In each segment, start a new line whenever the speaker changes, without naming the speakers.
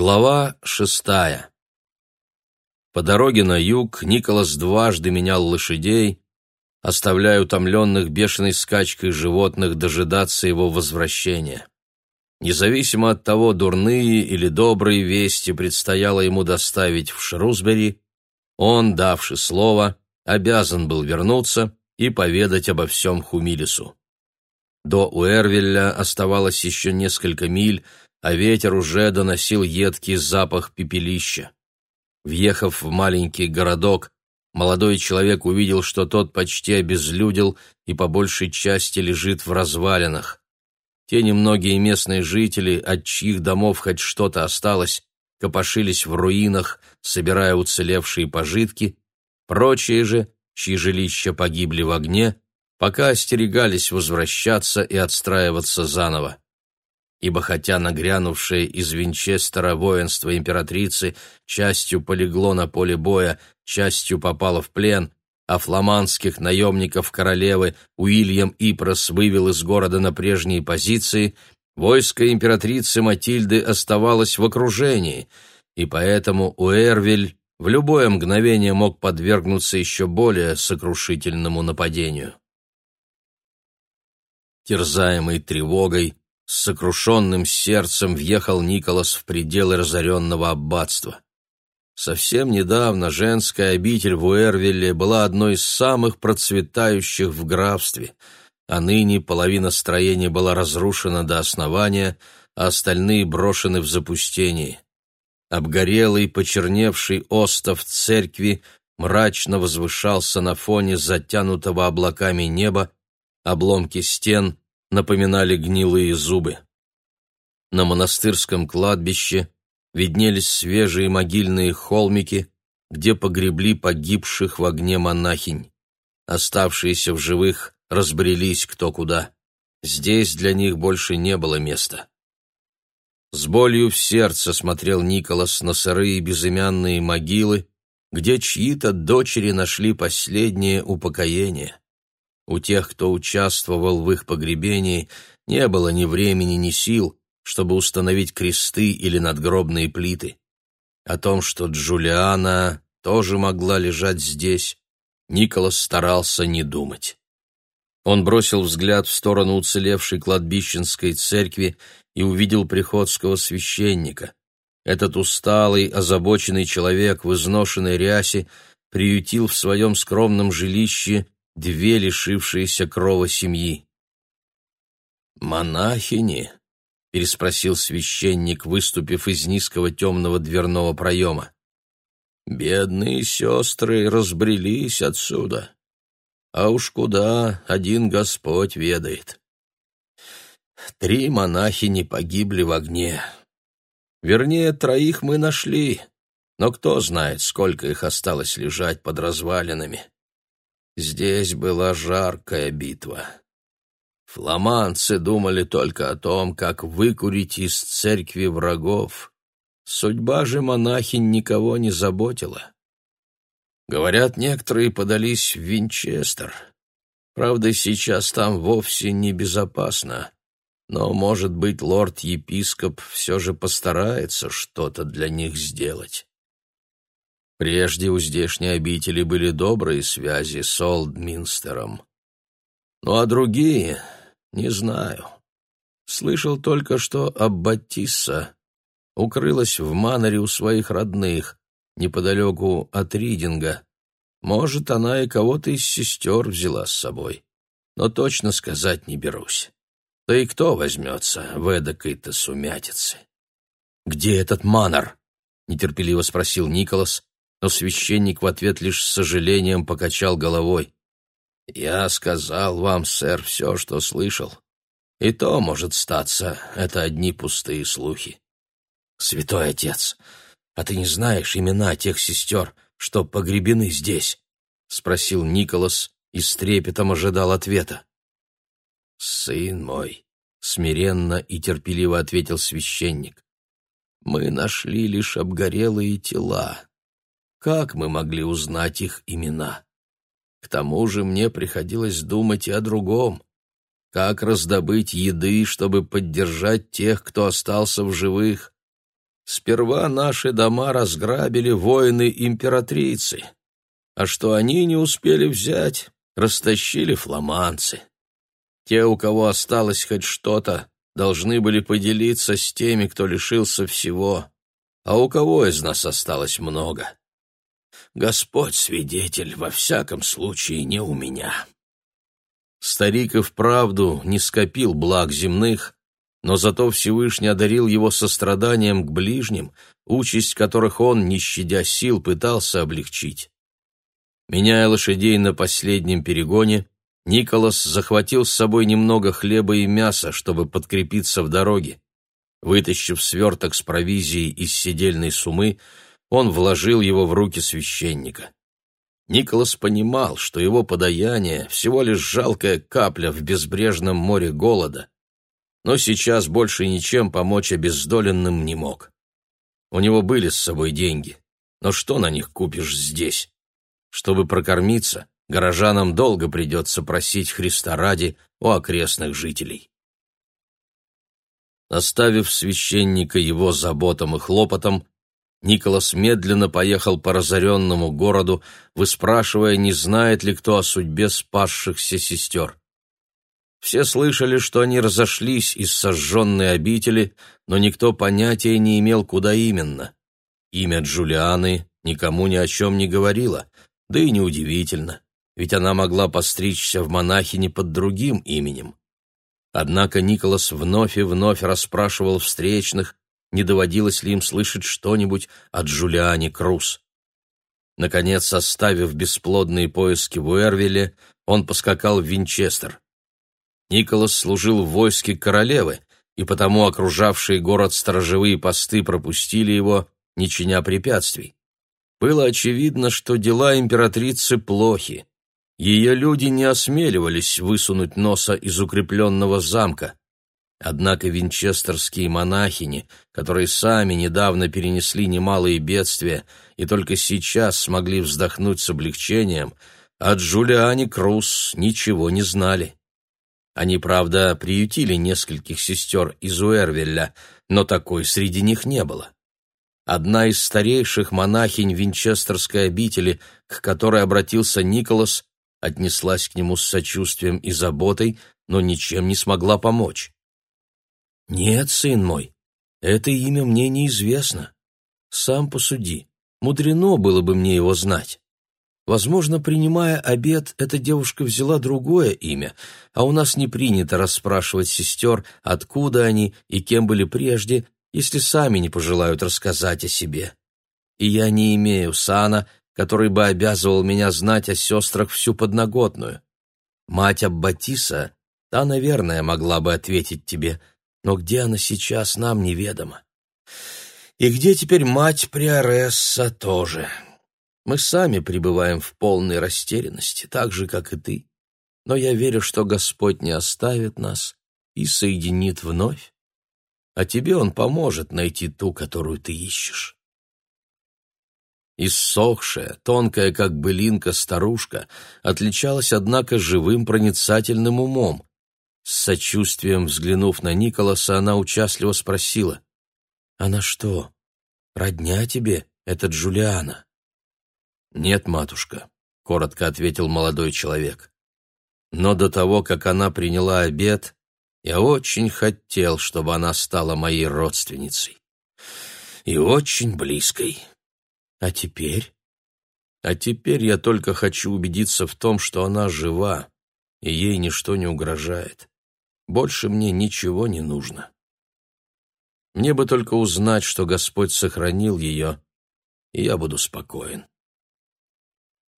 Глава шестая. По дороге на юг Николас дважды менял лошадей, оставляя утомленных бешеной скачкой животных дожидаться его возвращения. Независимо от того, дурные или добрые вести предстояло ему доставить в Шрусбери, он, давший слово, обязан был вернуться и поведать обо всем Хумилису. До Уэрвилля оставалось еще несколько миль, а ветер уже доносил едкий запах пепелища. Въехав в маленький городок, молодой человек увидел, что тот почти обезлюдил и по большей части лежит в развалинах. Те немногие местные жители, от чьих домов хоть что-то осталось, копошились в руинах, собирая уцелевшие пожитки, прочие же, чьи жилища погибли в огне, пока остерегались возвращаться и отстраиваться заново ибо хотя нагрянувшее из Винчестера воинство императрицы частью полегло на поле боя, частью попало в плен, а фламандских наемников королевы Уильям Ипрос вывел из города на прежние позиции, войско императрицы Матильды оставалось в окружении, и поэтому Уэрвиль в любое мгновение мог подвергнуться еще более сокрушительному нападению. Терзаемый тревогой, с сокрушенным сердцем въехал Николас в пределы разоренного аббатства. Совсем недавно женская обитель в Уэрвилле была одной из самых процветающих в графстве, а ныне половина строения была разрушена до основания, а остальные брошены в запустение. Обгорелый, почерневший остов церкви мрачно возвышался на фоне затянутого облаками неба, обломки стен напоминали гнилые зубы. На монастырском кладбище виднелись свежие могильные холмики, где погребли погибших в огне монахинь. Оставшиеся в живых разбрелись кто куда. Здесь для них больше не было места. С болью в сердце смотрел Николас на сырые безымянные могилы, где чьи-то дочери нашли последнее упокоение. У тех, кто участвовал в их погребении, не было ни времени, ни сил, чтобы установить кресты или надгробные плиты. О том, что Джулиана тоже могла лежать здесь, Николас старался не думать. Он бросил взгляд в сторону уцелевшей кладбищенской церкви и увидел приходского священника. Этот усталый, озабоченный человек в изношенной рясе приютил в своем скромном жилище две лишившиеся крова семьи. «Монахини?» — переспросил священник, выступив из низкого темного дверного проема. «Бедные сестры разбрелись отсюда. А уж куда один Господь ведает. Три монахини погибли в огне. Вернее, троих мы нашли, но кто знает, сколько их осталось лежать под развалинами. Здесь была жаркая битва. Фламандцы думали только о том, как выкурить из церкви врагов. Судьба же монахинь никого не заботила. Говорят, некоторые подались в Винчестер. Правда, сейчас там вовсе не безопасно. Но, может быть, лорд-епископ все же постарается что-то для них сделать. Прежде у здешней обители были добрые связи с Олдминстером. Ну а другие — не знаю. Слышал только, что Аббатисса укрылась в Маноре у своих родных, неподалеку от Ридинга. Может, она и кого-то из сестер взяла с собой. Но точно сказать не берусь. Да и кто возьмется в эдакой-то сумятице? «Где этот Манор?» — нетерпеливо спросил Николас, но священник в ответ лишь с сожалением покачал головой. «Я сказал вам, сэр, все, что слышал. И то, может статься, это одни пустые слухи. Святой отец, а ты не знаешь имена тех сестер, что погребены здесь?» — спросил Николас и с трепетом ожидал ответа. «Сын мой», — смиренно и терпеливо ответил священник, — «мы нашли лишь обгорелые тела, как мы могли узнать их имена? К тому же мне приходилось думать и о другом. Как раздобыть еды, чтобы поддержать тех, кто остался в живых? Сперва наши дома разграбили воины императрицы, а что они не успели взять, растащили фламанцы. Те, у кого осталось хоть что-то, должны были поделиться с теми, кто лишился всего, а у кого из нас осталось много. Господь свидетель, во всяком случае, не у меня. Старик и вправду не скопил благ земных, но зато Всевышний одарил его состраданием к ближним, участь которых он, не щадя сил, пытался облегчить. Меняя лошадей на последнем перегоне, Николас захватил с собой немного хлеба и мяса, чтобы подкрепиться в дороге. Вытащив сверток с провизией из седельной сумы, он вложил его в руки священника. Николас понимал, что его подаяние всего лишь жалкая капля в безбрежном море голода, но сейчас больше ничем помочь обездоленным не мог. У него были с собой деньги, но что на них купишь здесь? Чтобы прокормиться, горожанам долго придется просить Христа ради у окрестных жителей. Оставив священника его заботам и хлопотам, Николас медленно поехал по разоренному городу, выспрашивая, не знает ли кто о судьбе спасшихся сестер. Все слышали, что они разошлись из сожженной обители, но никто понятия не имел, куда именно. Имя Джулианы никому ни о чем не говорило, да и неудивительно, ведь она могла постричься в монахини под другим именем. Однако Николас вновь и вновь расспрашивал встречных, не доводилось ли им слышать что-нибудь от Джулиани Круз. Наконец, оставив бесплодные поиски в Уэрвилле, он поскакал в Винчестер. Николас служил в войске королевы, и потому окружавшие город сторожевые посты пропустили его, не чиня препятствий. Было очевидно, что дела императрицы плохи. Ее люди не осмеливались высунуть носа из укрепленного замка. Однако винчестерские монахини, которые сами недавно перенесли немалые бедствия и только сейчас смогли вздохнуть с облегчением, от Джулиани Круз ничего не знали. Они, правда, приютили нескольких сестер из Уэрвилля, но такой среди них не было. Одна из старейших монахинь Винчестерской обители, к которой обратился Николас, отнеслась к нему с сочувствием и заботой, но ничем не смогла помочь. «Нет, сын мой, это имя мне неизвестно. Сам посуди, мудрено было бы мне его знать. Возможно, принимая обед, эта девушка взяла другое имя, а у нас не принято расспрашивать сестер, откуда они и кем были прежде, если сами не пожелают рассказать о себе. И я не имею сана, который бы обязывал меня знать о сестрах всю подноготную. Мать Аббатиса, та, наверное, могла бы ответить тебе — но где она сейчас, нам неведомо. И где теперь мать Приоресса тоже. Мы сами пребываем в полной растерянности, так же, как и ты. Но я верю, что Господь не оставит нас и соединит вновь. А тебе Он поможет найти ту, которую ты ищешь. Иссохшая, тонкая, как былинка, старушка отличалась, однако, живым проницательным умом. С сочувствием взглянув на Николаса, она участливо спросила. «Она что, родня тебе, этот Джулиана?» «Нет, матушка», — коротко ответил молодой человек. «Но до того, как она приняла обед, я очень хотел, чтобы она стала моей родственницей. И очень близкой. А теперь? А теперь я только хочу убедиться в том, что она жива, и ей ничто не угрожает. Больше мне ничего не нужно. Мне бы только узнать, что Господь сохранил ее, и я буду спокоен.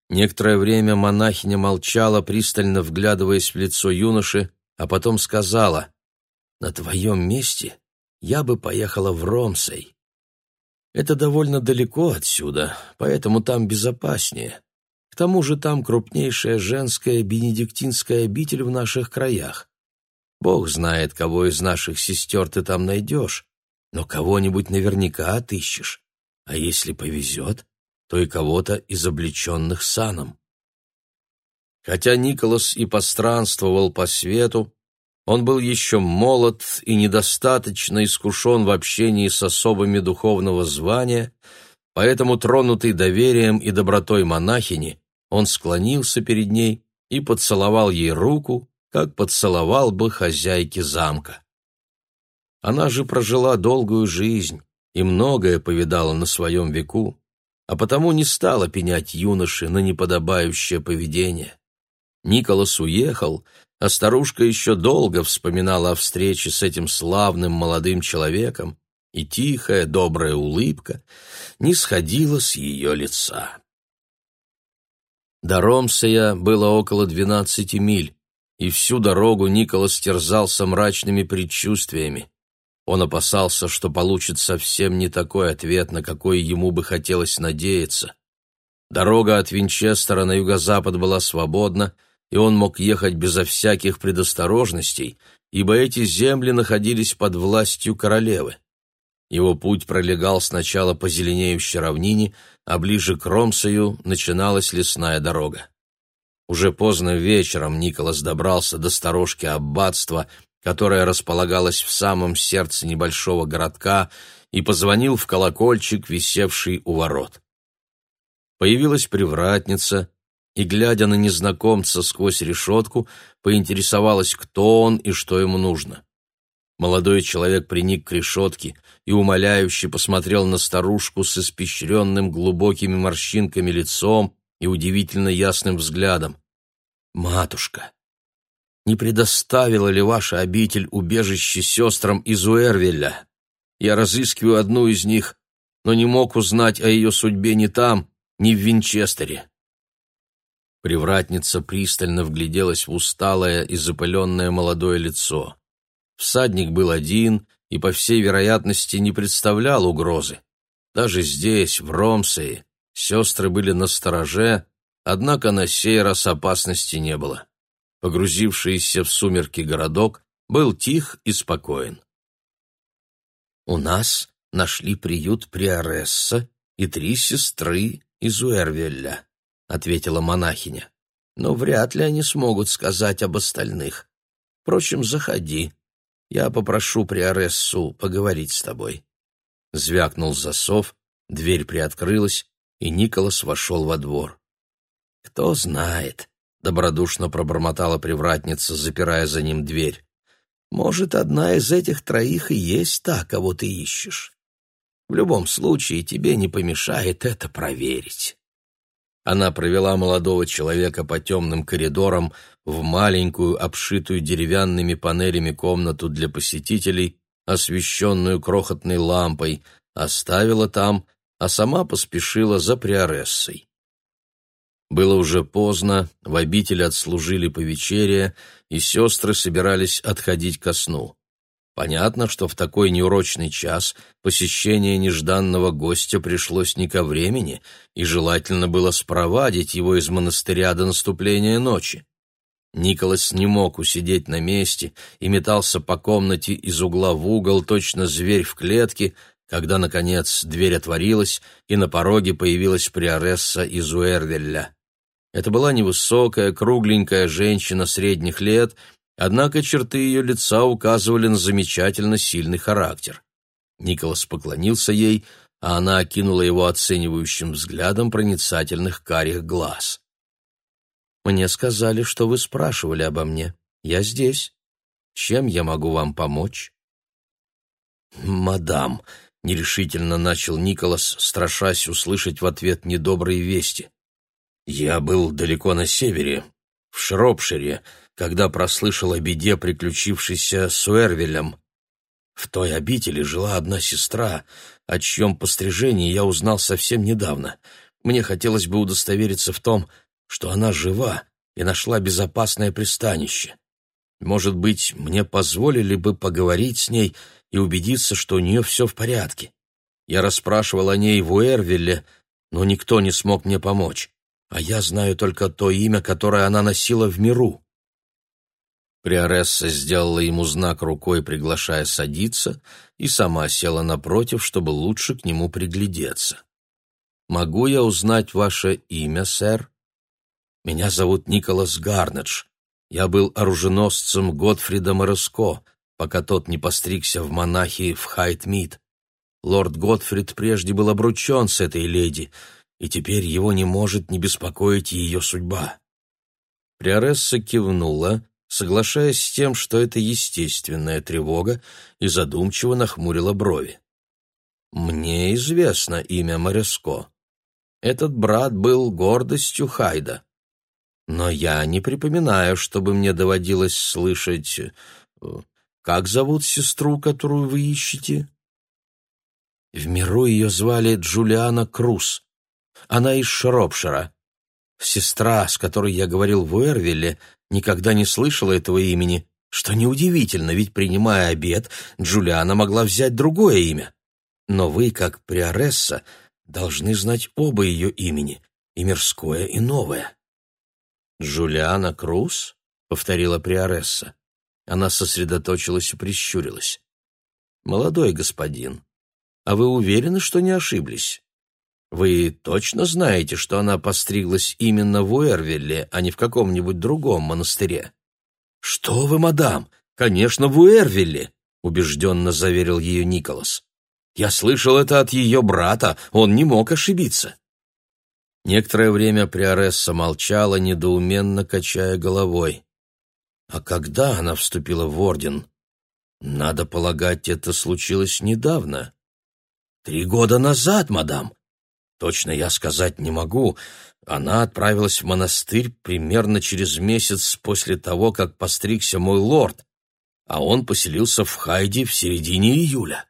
Некоторое время монахиня молчала, пристально вглядываясь в лицо юноши, а потом сказала, «На твоем месте я бы поехала в Ромсей. Это довольно далеко отсюда, поэтому там безопаснее. К тому же там крупнейшая женская бенедиктинская обитель в наших краях. Бог знает, кого из наших сестер ты там найдешь, но кого-нибудь наверняка отыщешь. А если повезет, то и кого-то из облеченных саном. Хотя Николас и постранствовал по свету, Он был еще молод и недостаточно искушен в общении с особами духовного звания, поэтому, тронутый доверием и добротой монахини, он склонился перед ней и поцеловал ей руку, как поцеловал бы хозяйке замка. Она же прожила долгую жизнь и многое повидала на своем веку, а потому не стала пенять юноше на неподобающее поведение. Николас уехал, а старушка еще долго вспоминала о встрече с этим славным молодым человеком, и тихая, добрая улыбка не сходила с ее лица. До Ромсея было около двенадцати миль, и всю дорогу Николас терзался мрачными предчувствиями. Он опасался, что получит совсем не такой ответ, на какой ему бы хотелось надеяться. Дорога от Винчестера на юго-запад была свободна, и он мог ехать безо всяких предосторожностей, ибо эти земли находились под властью королевы. Его путь пролегал сначала по зеленеющей равнине, а ближе к Ромсою начиналась лесная дорога. Уже поздно вечером Николас добрался до сторожки аббатства, которая располагалась в самом сердце небольшого городка, и позвонил в колокольчик, висевший у ворот. Появилась привратница и, глядя на незнакомца сквозь решетку, поинтересовалась, кто он и что ему нужно. Молодой человек приник к решетке и умоляюще посмотрел на старушку с испещренным глубокими морщинками лицом и удивительно ясным взглядом. «Матушка, не предоставила ли ваша обитель убежище сестрам из Уэрвеля? Я разыскиваю одну из них, но не мог узнать о ее судьбе ни там, ни в Винчестере». Привратница пристально вгляделась в усталое и запыленное молодое лицо. Всадник был один и, по всей вероятности, не представлял угрозы. Даже здесь, в Ромсее, сестры были на стороже, однако на сей раз опасности не было. Погрузившийся в сумерки городок был тих и спокоен. «У нас нашли приют Приоресса и три сестры из Уэрвеля», — ответила монахиня. «Но вряд ли они смогут сказать об остальных. Впрочем, заходи, я попрошу Приорессу поговорить с тобой». Звякнул засов, дверь приоткрылась, и Николас вошел во двор. «Кто знает», — добродушно пробормотала привратница, запирая за ним дверь. «Может, одна из этих троих и есть та, кого ты ищешь. В любом случае, тебе не помешает это проверить». Она провела молодого человека по темным коридорам в маленькую, обшитую деревянными панелями комнату для посетителей, освещенную крохотной лампой, оставила там, а сама поспешила за приорессой. Было уже поздно, в обители отслужили по вечере, и сестры собирались отходить ко сну. Понятно, что в такой неурочный час посещение нежданного гостя пришлось не ко времени, и желательно было спровадить его из монастыря до наступления ночи. Николас не мог усидеть на месте и метался по комнате из угла в угол, точно зверь в клетке, когда, наконец, дверь отворилась, и на пороге появилась приоресса из Уэрвелля. Это была невысокая, кругленькая женщина средних лет — Однако черты ее лица указывали на замечательно сильный характер. Николас поклонился ей, а она окинула его оценивающим взглядом проницательных карих глаз. «Мне сказали, что вы спрашивали обо мне. Я здесь. Чем я могу вам помочь?»
«Мадам», — нерешительно начал Николас, страшась услышать в ответ недобрые вести. «Я был далеко на севере, в Шропшире, когда прослышал о беде, приключившейся с Уэрвелем. В той обители жила одна сестра, о чьем пострижении я узнал совсем недавно. Мне хотелось бы удостовериться в том, что она жива и нашла безопасное пристанище. Может быть, мне позволили бы поговорить с ней и убедиться, что у нее все в порядке. Я расспрашивал о ней в Уэрвилле, но никто не смог мне помочь. А я знаю только то имя, которое она носила в миру.
Приоресса сделала ему знак рукой, приглашая садиться, и сама села напротив, чтобы лучше к нему приглядеться. «Могу я узнать ваше имя, сэр?»
«Меня зовут Николас Гарнедж. Я был оруженосцем Готфрида Мороско, пока тот не постригся в монахи в Хайтмид. Лорд Готфрид прежде был обручен с этой леди, и теперь его не может не беспокоить ее судьба. Приоресса кивнула, соглашаясь с тем, что это естественная тревога, и задумчиво нахмурила брови. «Мне известно имя Мореско. Этот брат был гордостью Хайда. Но я не припоминаю, чтобы мне доводилось слышать... Э, как зовут сестру, которую вы ищете?» В миру ее звали Джулиана Круз. Она из Шропшира. Сестра, с которой я говорил в Уэрвилле, никогда не слышала этого имени, что неудивительно, ведь, принимая обед, Джулиана могла взять другое имя. Но вы, как приоресса, должны знать оба ее имени, и мирское, и новое. «Джулиана Круз?» — повторила приоресса. Она сосредоточилась и прищурилась. «Молодой господин, а вы уверены, что не ошиблись? Вы точно знаете, что она постриглась именно в Уэрвилле, а не в каком-нибудь другом монастыре? Что вы, мадам? Конечно, в Уэрвилле, убежденно заверил ее Николас. Я слышал это от ее брата, он не мог ошибиться. Некоторое время Приоресса молчала, недоуменно качая головой. А когда она вступила в орден? Надо полагать, это случилось недавно. Три года назад, мадам. Точно я сказать не могу. Она отправилась в монастырь примерно через месяц после того, как постригся мой лорд, а он поселился в Хайде в середине июля.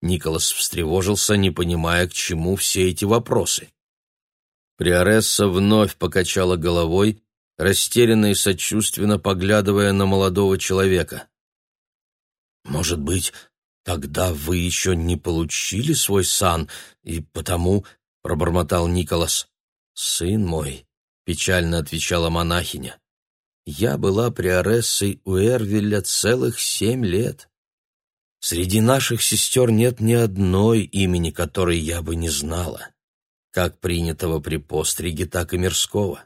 Николас встревожился, не понимая, к чему все эти вопросы. Приоресса вновь покачала головой, растерянно и сочувственно поглядывая на молодого человека. «Может быть, тогда вы еще не получили свой сан, и потому...» — пробормотал Николас. «Сын мой», — печально отвечала монахиня, — «я была приорессой у Эрвеля целых семь лет. Среди наших сестер нет ни одной имени, которой я бы не знала, как принятого при постриге, так и мирского.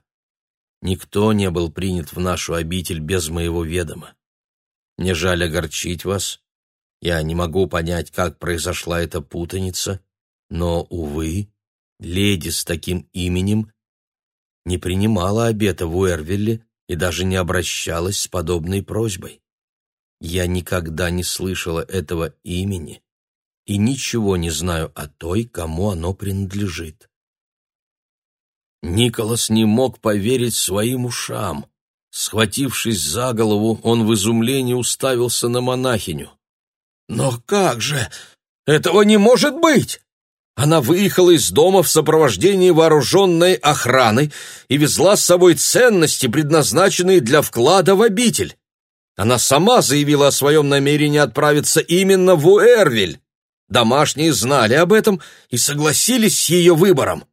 Никто не был принят в нашу обитель без моего ведома. Мне жаль огорчить вас. Я не могу понять, как произошла эта путаница, но, увы, леди с таким именем не принимала обета в Уэрвилле и даже не обращалась с подобной просьбой. Я никогда не слышала этого имени и ничего не знаю о той, кому оно принадлежит. Николас не мог поверить своим ушам. Схватившись за голову, он в изумлении уставился на монахиню. «Но как же? Этого не может быть!» Она выехала из дома в сопровождении вооруженной охраны и везла с собой ценности, предназначенные для вклада в обитель. Она сама заявила о своем намерении отправиться именно в Уэрвиль. Домашние знали об этом и согласились с ее выбором.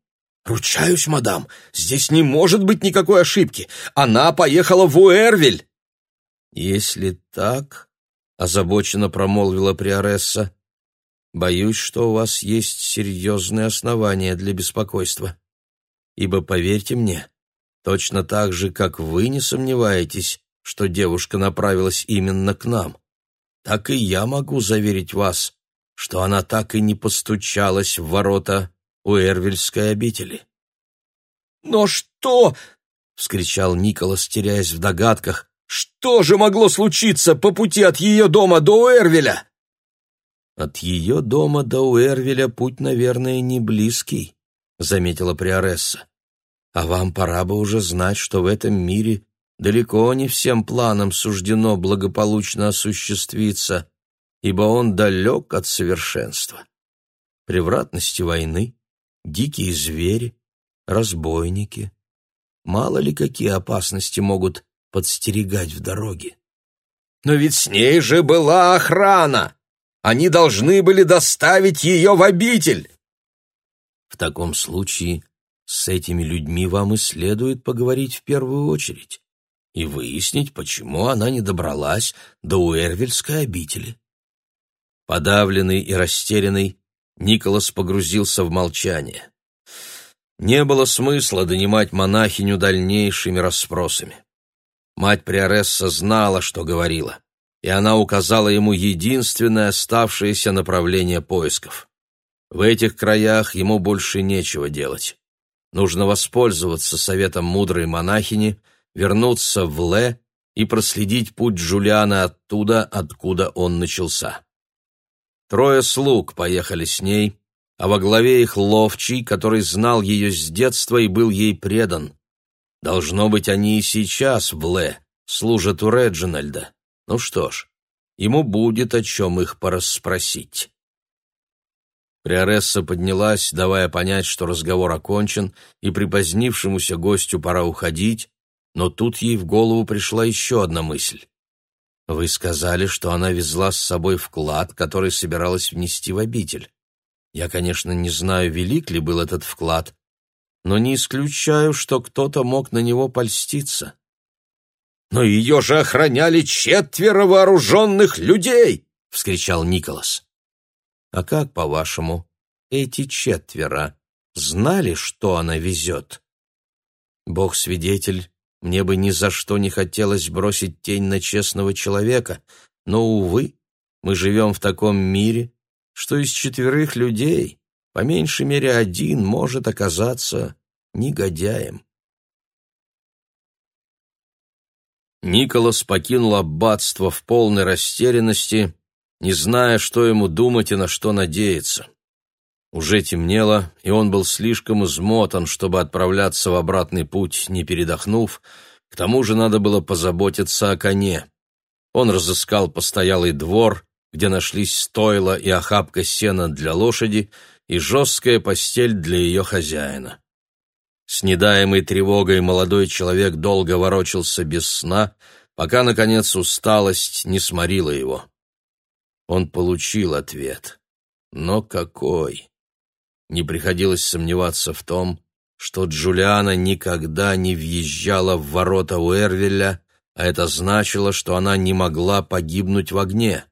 «Ручаюсь, мадам, здесь не может быть никакой ошибки. Она поехала в Уэрвиль!» «Если так...» — озабоченно промолвила Приоресса. «Боюсь, что у вас есть серьезные основания для беспокойства. Ибо, поверьте мне, точно так же, как вы не сомневаетесь, что девушка направилась именно к нам, так и я могу заверить вас, что она так и не постучалась в ворота у Эрвельской обители. «Но что?» — вскричал Николас, теряясь в догадках. «Что же могло случиться по пути от ее дома до Уэрвеля?» «От ее дома до Уэрвеля путь, наверное, не близкий», — заметила Приоресса. «А вам пора бы уже знать, что в этом мире далеко не всем планам суждено благополучно осуществиться, ибо он далек от совершенства. Превратности войны, дикие звери, разбойники. Мало ли какие опасности могут подстерегать в дороге. Но ведь с ней же была охрана. Они должны были доставить ее в обитель. В таком случае с этими людьми вам и следует поговорить в первую очередь и выяснить, почему она не добралась до Уэрвельской обители. Подавленный и растерянный, Николас погрузился в молчание. Не было смысла донимать монахиню дальнейшими расспросами. Мать Приоресса знала, что говорила, и она указала ему единственное оставшееся направление поисков. В этих краях ему больше нечего делать. Нужно воспользоваться советом мудрой монахини, вернуться в Ле и проследить путь Джулиана оттуда, откуда он начался. Трое слуг поехали с ней, а во главе их ловчий, который знал ее с детства и был ей предан. Должно быть, они и сейчас в Ле, служат у Реджинальда. Ну что ж, ему будет о чем их порасспросить. Приоресса поднялась, давая понять, что разговор окончен, и припозднившемуся гостю пора уходить, но тут ей в голову пришла еще одна мысль. «Вы сказали, что она везла с собой вклад, который собиралась внести в обитель. Я, конечно, не знаю, велик ли был этот вклад, но не исключаю, что кто-то мог на него польститься».
«Но ее же охраняли четверо вооруженных людей!» — вскричал Николас.
«А как, по-вашему, эти четверо знали, что она везет?» Бог свидетель, мне бы ни за что не хотелось бросить тень на честного человека, но, увы, мы живем в таком мире, что из четверых людей по меньшей мере один может оказаться негодяем. Николас покинул аббатство в полной растерянности, не зная, что ему думать и на что надеяться. Уже темнело, и он был слишком измотан, чтобы отправляться в обратный путь, не передохнув. К тому же надо было позаботиться о коне. Он разыскал постоялый двор, где нашлись стойла и охапка сена для лошади и жесткая постель для ее хозяина. С недаемой тревогой молодой человек долго ворочался без сна, пока, наконец, усталость не сморила его. Он получил ответ. Но какой? Не приходилось сомневаться в том, что Джулиана никогда не въезжала в ворота Уэрвеля, а это значило, что она не могла погибнуть в огне.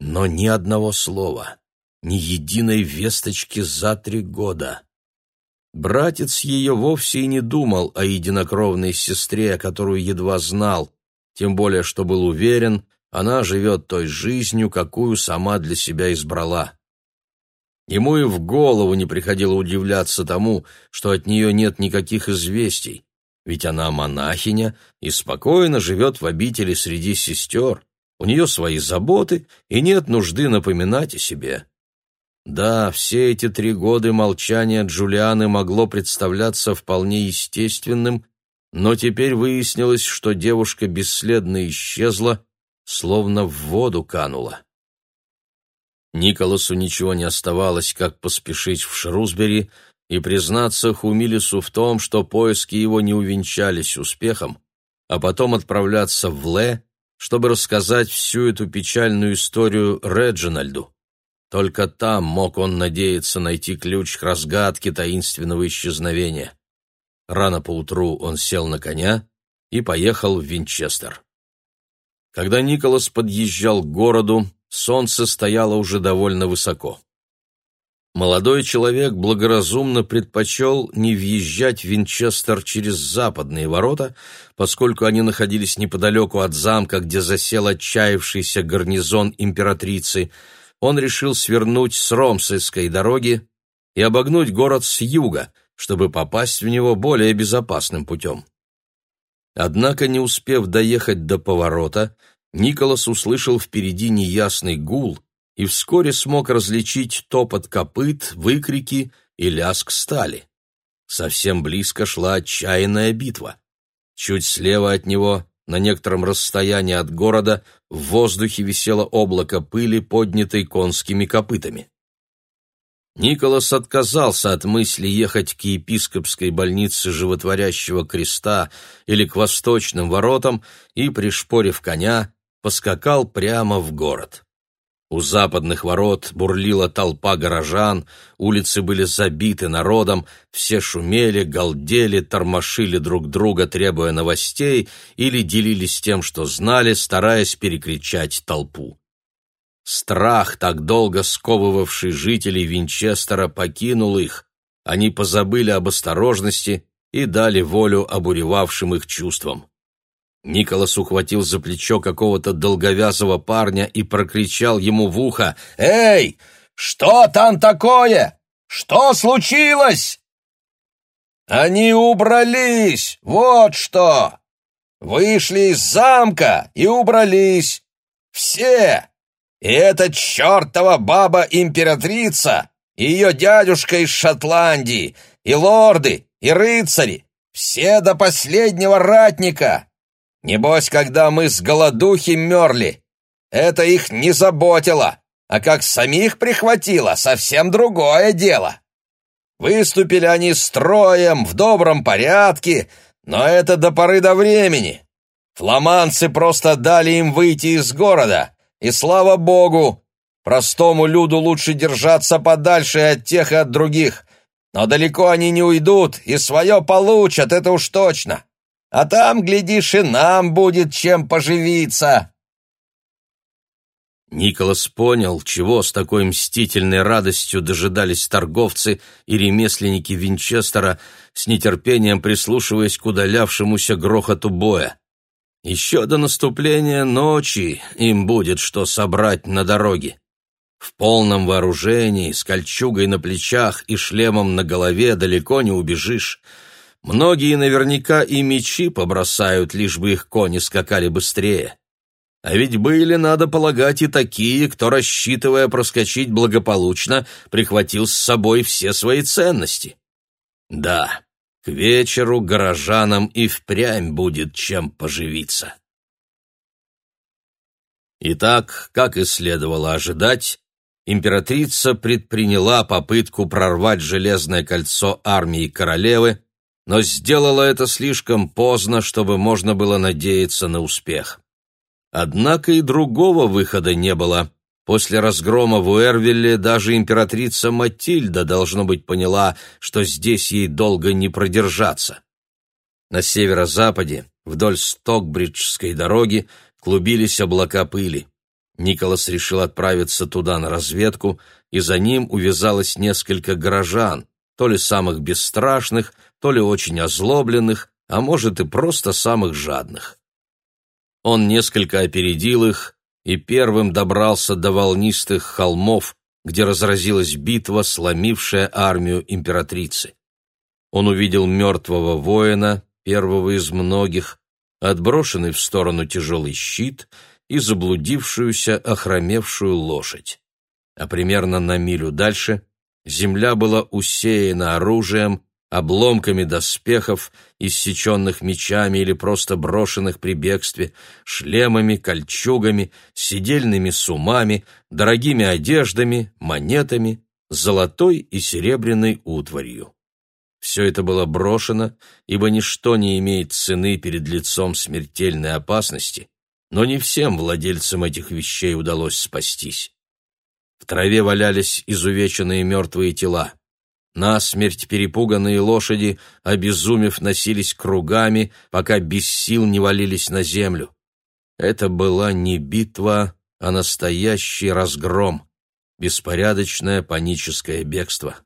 Но ни одного слова, ни единой весточки за три года. Братец ее вовсе и не думал о единокровной сестре, которую едва знал, тем более что был уверен, она живет той жизнью, какую сама для себя избрала. Ему и в голову не приходило удивляться тому, что от нее нет никаких известий, ведь она монахиня и спокойно живет в обители среди сестер, у нее свои заботы, и нет нужды напоминать о себе. Да, все эти три года молчания Джулианы могло представляться вполне естественным, но теперь выяснилось, что девушка бесследно исчезла, словно в воду канула. Николасу ничего не оставалось, как поспешить в Шрусбери и признаться Хумилису в том, что поиски его не увенчались успехом, а потом отправляться в Ле, чтобы рассказать всю эту печальную историю Реджинальду. Только там мог он надеяться найти ключ к разгадке таинственного исчезновения. Рано поутру он сел на коня и поехал в Винчестер. Когда Николас подъезжал к городу, солнце стояло уже довольно высоко. Молодой человек благоразумно предпочел не въезжать в Винчестер через западные ворота, поскольку они находились неподалеку от замка, где засел отчаявшийся гарнизон императрицы. Он решил свернуть с Ромсойской дороги и обогнуть город с юга, чтобы попасть в него более безопасным путем. Однако, не успев доехать до поворота, Николас услышал впереди неясный гул и вскоре смог различить топот копыт, выкрики и лязг стали. Совсем близко шла отчаянная битва. Чуть слева от него, на некотором расстоянии от города, в воздухе висело облако пыли, поднятой конскими копытами. Николас отказался от мысли ехать к епископской больнице животворящего креста или к восточным воротам и, пришпорив коня, поскакал прямо в город. У западных ворот бурлила толпа горожан, улицы были забиты народом, все шумели, галдели, тормошили друг друга, требуя новостей, или делились тем, что знали, стараясь перекричать толпу. Страх, так долго сковывавший жителей Винчестера, покинул их. Они позабыли об осторожности и дали волю обуревавшим их чувствам. Николас ухватил за плечо какого-то долговязого парня и прокричал ему в ухо «Эй, что там такое? Что случилось?» «Они убрались, вот что! Вышли из замка и убрались. Все! И эта чертова баба-императрица, и ее дядюшка из Шотландии, и лорды, и рыцари, все до последнего ратника. Небось, когда мы с голодухи мерли, это их не заботило, а как самих прихватило, совсем другое дело. Выступили они строем, в добром порядке, но это до поры до времени. Фламанцы просто дали им выйти из города, и слава богу, простому люду лучше держаться подальше от тех и от других. Но далеко они не уйдут, и свое получат, это уж точно. А там, глядишь, и нам будет чем поживиться. Николас понял, чего с такой мстительной радостью дожидались торговцы и ремесленники Винчестера, с нетерпением прислушиваясь к удалявшемуся грохоту боя. Еще до наступления ночи им будет что собрать на дороге. В полном вооружении, с кольчугой на плечах и шлемом на голове далеко не убежишь. Многие наверняка и мечи побросают, лишь бы их кони скакали быстрее. А ведь были, надо полагать, и такие, кто, рассчитывая проскочить благополучно, прихватил с собой все свои ценности. Да, к вечеру горожанам и впрямь будет чем поживиться. Итак, как и следовало ожидать, императрица предприняла попытку прорвать железное кольцо армии королевы, но сделала это слишком поздно, чтобы можно было надеяться на успех. Однако и другого выхода не было. После разгрома в Уэрвилле даже императрица Матильда, должно быть, поняла, что здесь ей долго не продержаться. На северо-западе, вдоль Стокбриджской дороги, клубились облака пыли. Николас решил отправиться туда на разведку, и за ним увязалось несколько горожан, то ли самых бесстрашных, то ли очень озлобленных, а может и просто самых жадных. Он несколько опередил их и первым добрался до волнистых холмов, где разразилась битва, сломившая армию императрицы. Он увидел мертвого воина, первого из многих, отброшенный в сторону тяжелый щит и заблудившуюся, охромевшую лошадь. А примерно на милю дальше земля была усеяна оружием, обломками доспехов, иссеченных мечами или просто брошенных при бегстве, шлемами, кольчугами, сидельными сумами, дорогими одеждами, монетами, золотой и серебряной утварью. Все это было брошено, ибо ничто не имеет цены перед лицом смертельной опасности, но не всем владельцам этих вещей удалось спастись. В траве валялись изувеченные мертвые тела. Насмерть перепуганные лошади, обезумев, носились кругами, пока без сил не валились на землю. Это была не битва, а настоящий разгром, беспорядочное паническое бегство.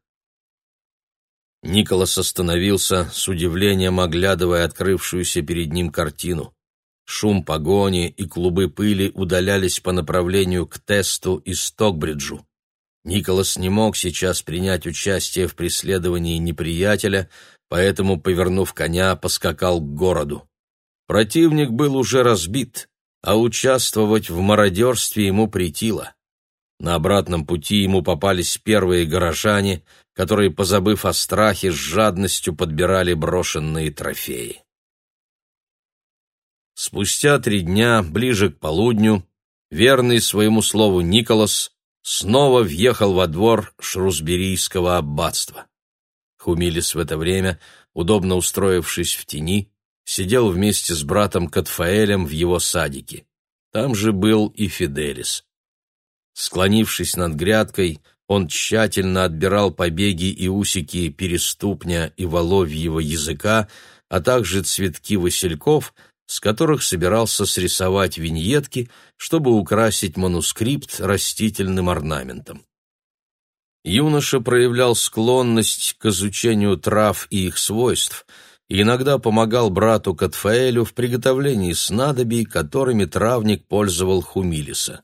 Николас остановился, с удивлением оглядывая открывшуюся перед ним картину. Шум погони и клубы пыли удалялись по направлению к Тесту и Стокбриджу. Николас не мог сейчас принять участие в преследовании неприятеля, поэтому, повернув коня, поскакал к городу. Противник был уже разбит, а участвовать в мародерстве ему притило. На обратном пути ему попались первые горожане, которые, позабыв о страхе, с жадностью подбирали брошенные трофеи. Спустя три дня, ближе к полудню, верный своему слову Николас снова въехал во двор Шрусберийского аббатства. Хумилис в это время, удобно устроившись в тени, сидел вместе с братом Катфаэлем в его садике. Там же был и Фиделис. Склонившись над грядкой, он тщательно отбирал побеги и усики переступня и воловьего языка, а также цветки васильков — с которых собирался срисовать виньетки, чтобы украсить манускрипт растительным орнаментом. Юноша проявлял склонность к изучению трав и их свойств, и иногда помогал брату Катфаэлю в приготовлении снадобий, которыми травник пользовал Хумилиса.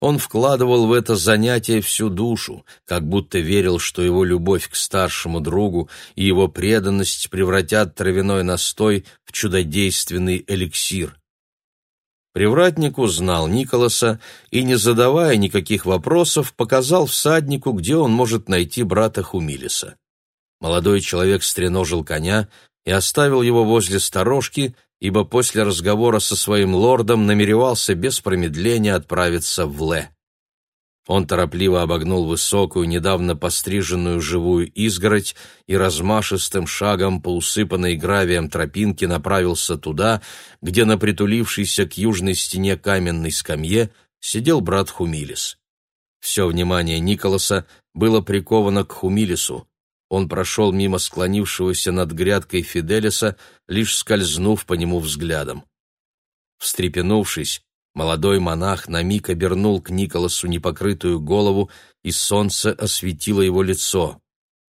Он вкладывал в это занятие всю душу, как будто верил, что его любовь к старшему другу и его преданность превратят травяной настой в чудодейственный эликсир. Привратник узнал Николаса и, не задавая никаких вопросов, показал всаднику, где он может найти брата Хумилиса. Молодой человек стреножил коня и оставил его возле сторожки, ибо после разговора со своим лордом намеревался без промедления отправиться в Ле. Он торопливо обогнул высокую, недавно постриженную живую изгородь и размашистым шагом по усыпанной гравием тропинке направился туда, где на притулившейся к южной стене каменной скамье сидел брат Хумилис. Все внимание Николаса было приковано к Хумилису, он прошел мимо склонившегося над грядкой Фиделиса, лишь скользнув по нему взглядом. Встрепенувшись, молодой монах на миг обернул к Николасу непокрытую голову, и солнце осветило его лицо.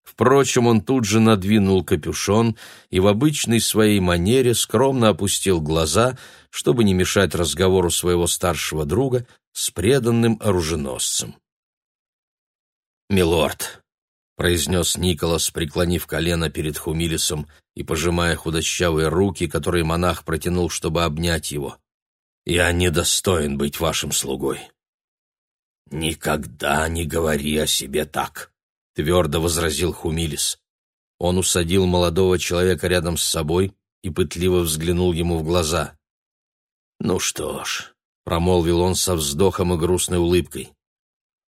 Впрочем, он тут же надвинул капюшон и в обычной своей манере скромно опустил глаза, чтобы не мешать разговору своего старшего друга с преданным оруженосцем. «Милорд», произнес Николас, преклонив колено перед Хумилисом и пожимая худощавые руки, которые монах протянул, чтобы обнять его. «Я недостоин быть вашим слугой». «Никогда не говори о себе так», — твердо возразил Хумилис. Он усадил молодого человека рядом с собой и пытливо взглянул ему в глаза. «Ну что ж», — промолвил он со вздохом и грустной улыбкой,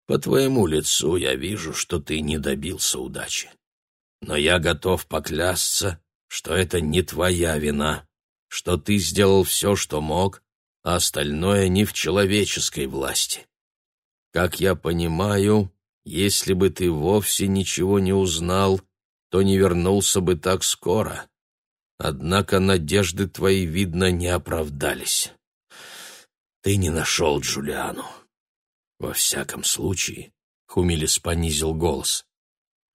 по твоему лицу я вижу, что ты не добился удачи. Но я готов поклясться, что это не твоя вина, что ты сделал все, что мог, а остальное не в человеческой власти. Как я понимаю, если бы ты вовсе ничего не узнал, то не вернулся бы так скоро. Однако надежды твои, видно, не оправдались. Ты не нашел Джулиану. Во всяком случае, Хумилис понизил голос.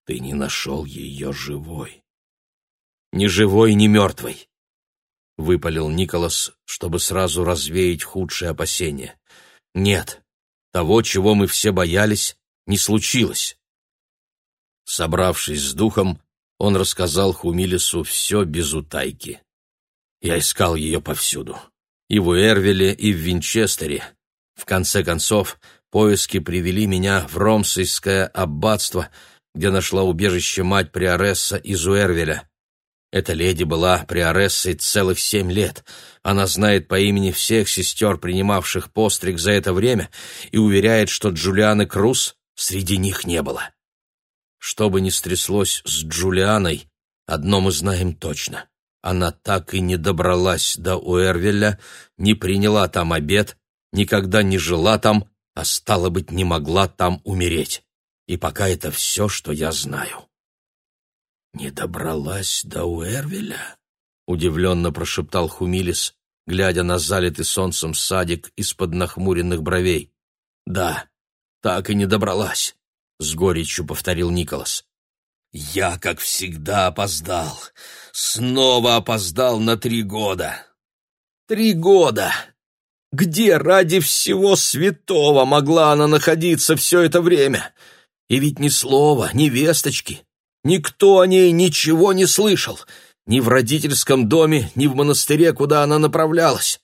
Ты не нашел ее живой. Ни живой, ни мертвой. Выпалил Николас, чтобы сразу развеять худшие опасения. Нет, того, чего мы все боялись, не случилось. Собравшись с духом, он рассказал Хумилису все без утайки. Я искал ее повсюду. И в Уэрвиле, и в Винчестере. В конце концов, Поиски привели меня в Ромсейское аббатство, где нашла убежище мать Приоресса из Уэрвеля. Эта леди была Приорессой целых семь лет. Она знает по имени всех сестер, принимавших постриг за это время, и уверяет, что Джулианы Круз среди них не было. Что бы ни стряслось с Джулианой, одно мы знаем точно. Она так и не добралась до Уэрвеля, не приняла там обед, никогда не жила там, а стало быть, не могла там умереть. И пока это все, что я знаю. «Не добралась до Уэрвеля?» — удивленно прошептал Хумилис, глядя на залитый солнцем садик из-под нахмуренных бровей. «Да, так и не добралась», — с горечью повторил Николас. «Я, как всегда, опоздал. Снова опоздал на три года». «Три года!» Где ради всего святого могла она находиться все это время? И ведь ни слова, ни весточки. Никто о ней ничего не слышал. Ни в родительском доме, ни в монастыре, куда она направлялась.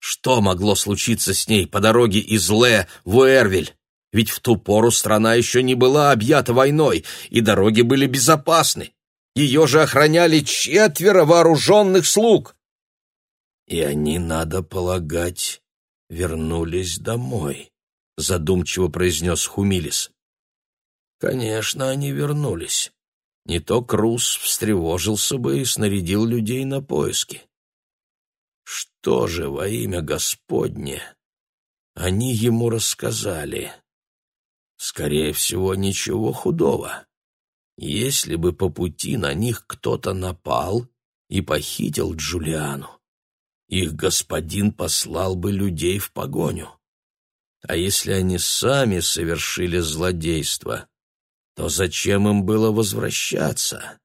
Что могло случиться с ней по дороге из Ле в Уэрвиль? Ведь в ту пору страна еще не была объята войной, и дороги были безопасны. Ее же охраняли четверо вооруженных слуг. И они, надо полагать, вернулись домой», — задумчиво произнес Хумилис. «Конечно, они вернулись. Не то Круз встревожился бы и снарядил людей на поиски. Что же во имя Господне они ему рассказали? Скорее всего, ничего худого. Если бы по пути на них кто-то напал и похитил Джулиану, их господин послал бы людей в погоню. А если они сами совершили злодейство, то зачем им было возвращаться?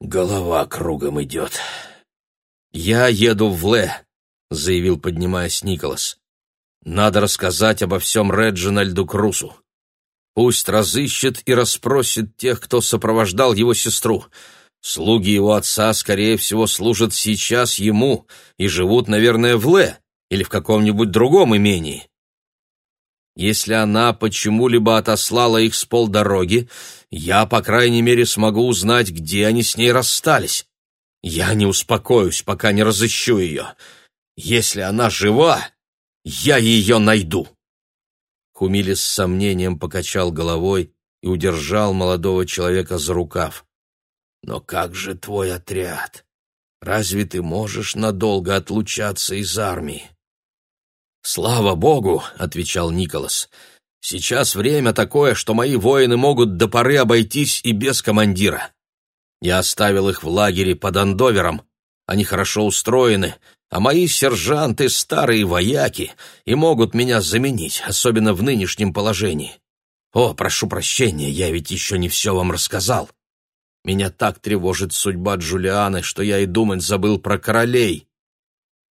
Голова кругом идет.
«Я еду в Ле», — заявил, поднимаясь Николас. «Надо рассказать обо всем Реджинальду Крусу. Пусть разыщет и расспросит тех, кто сопровождал его сестру. Слуги его отца, скорее всего, служат сейчас ему и живут, наверное, в Ле или в каком-нибудь другом имении. Если она почему-либо отослала их с полдороги, я, по крайней мере, смогу узнать, где они с ней расстались. Я не успокоюсь, пока не разыщу ее. Если она жива, я ее найду. Хумили с сомнением покачал головой и удержал молодого человека за рукав. «Но как же твой отряд? Разве ты можешь надолго отлучаться из армии?» «Слава Богу!» — отвечал Николас. «Сейчас время такое, что мои воины могут до поры обойтись и без командира. Я оставил их в лагере под Андовером. Они хорошо устроены, а мои сержанты — старые вояки и могут меня заменить, особенно в нынешнем положении. О, прошу прощения, я ведь еще не все вам рассказал. Меня так тревожит судьба Джулианы, что я и думать забыл про королей.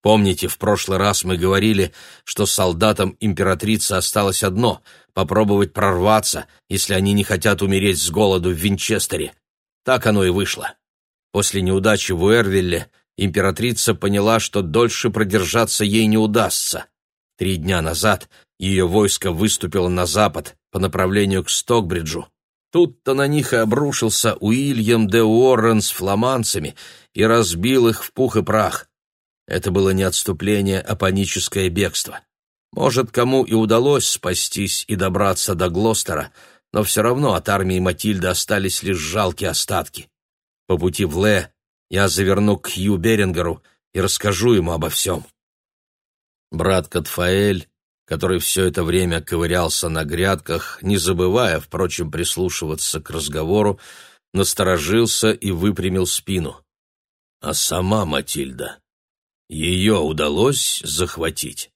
Помните, в прошлый раз мы говорили, что солдатам императрицы осталось одно — попробовать прорваться, если они не хотят умереть с голоду в Винчестере. Так оно и вышло. После неудачи в Уэрвилле императрица поняла, что дольше продержаться ей не удастся. Три дня назад ее войско выступило на запад по направлению к Стокбриджу. Тут-то на них и обрушился Уильям де Уоррен с фламандцами и разбил их в пух и прах. Это было не отступление, а паническое бегство. Может, кому и удалось спастись и добраться до Глостера, но все равно от армии Матильды остались лишь жалкие остатки. По пути в Ле я заверну к Хью Берингеру и расскажу ему обо всем. Брат Катфаэль, который все это время ковырялся на грядках, не забывая, впрочем, прислушиваться к разговору, насторожился и выпрямил спину. А сама Матильда, ее удалось захватить?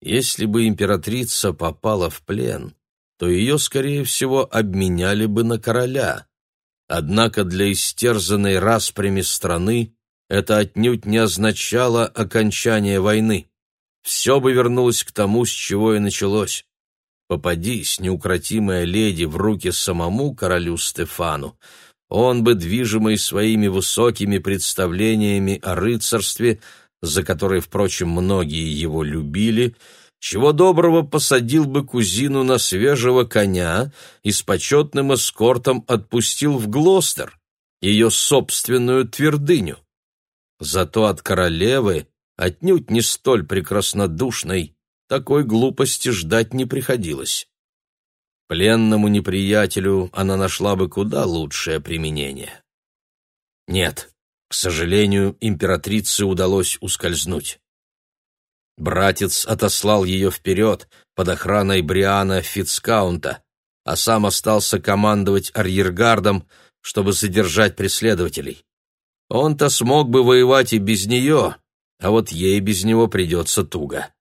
Если бы императрица попала в плен, то ее, скорее всего, обменяли бы на короля, Однако для истерзанной распрями страны это отнюдь не означало окончание войны. Все бы вернулось к тому, с чего и началось. Попадись, неукротимая леди, в руки самому королю Стефану, он бы, движимый своими высокими представлениями о рыцарстве, за которые, впрочем, многие его любили, чего доброго посадил бы кузину на свежего коня и с почетным эскортом отпустил в Глостер, ее собственную твердыню. Зато от королевы, отнюдь не столь прекраснодушной, такой глупости ждать не приходилось. Пленному неприятелю она нашла бы куда лучшее применение. Нет, к сожалению, императрице удалось ускользнуть. Братец отослал ее вперед под охраной Бриана Фицкаунта, а сам остался командовать арьергардом, чтобы задержать преследователей. Он-то смог бы воевать и без нее, а вот ей без него придется туго.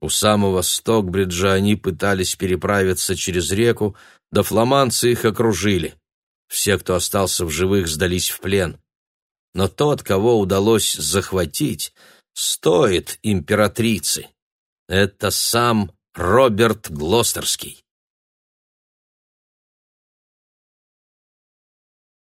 У самого Стокбриджа они пытались переправиться через реку, да фламандцы их окружили. Все, кто остался в живых, сдались в плен. Но тот, кого удалось захватить, стоит императрицы. Это сам Роберт Глостерский.